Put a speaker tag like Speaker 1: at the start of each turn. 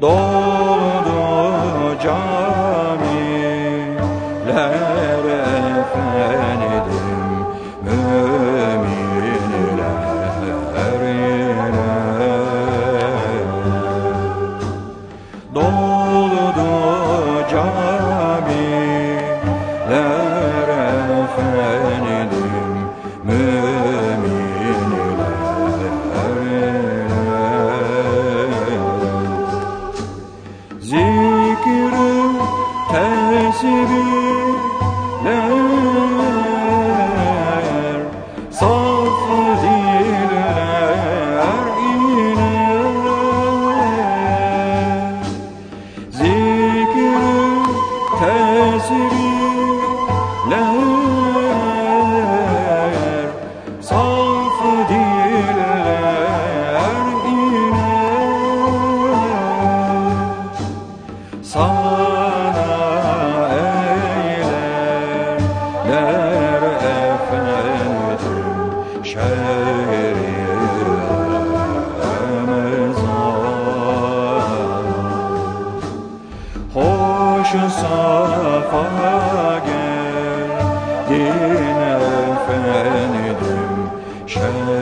Speaker 1: doludur camiler nesbiler Saflı ziller iner. Zikri tesbihler Saflı diller iner. Saflı der efendim şehri Ramazan Hoş safa geldin efendim şehri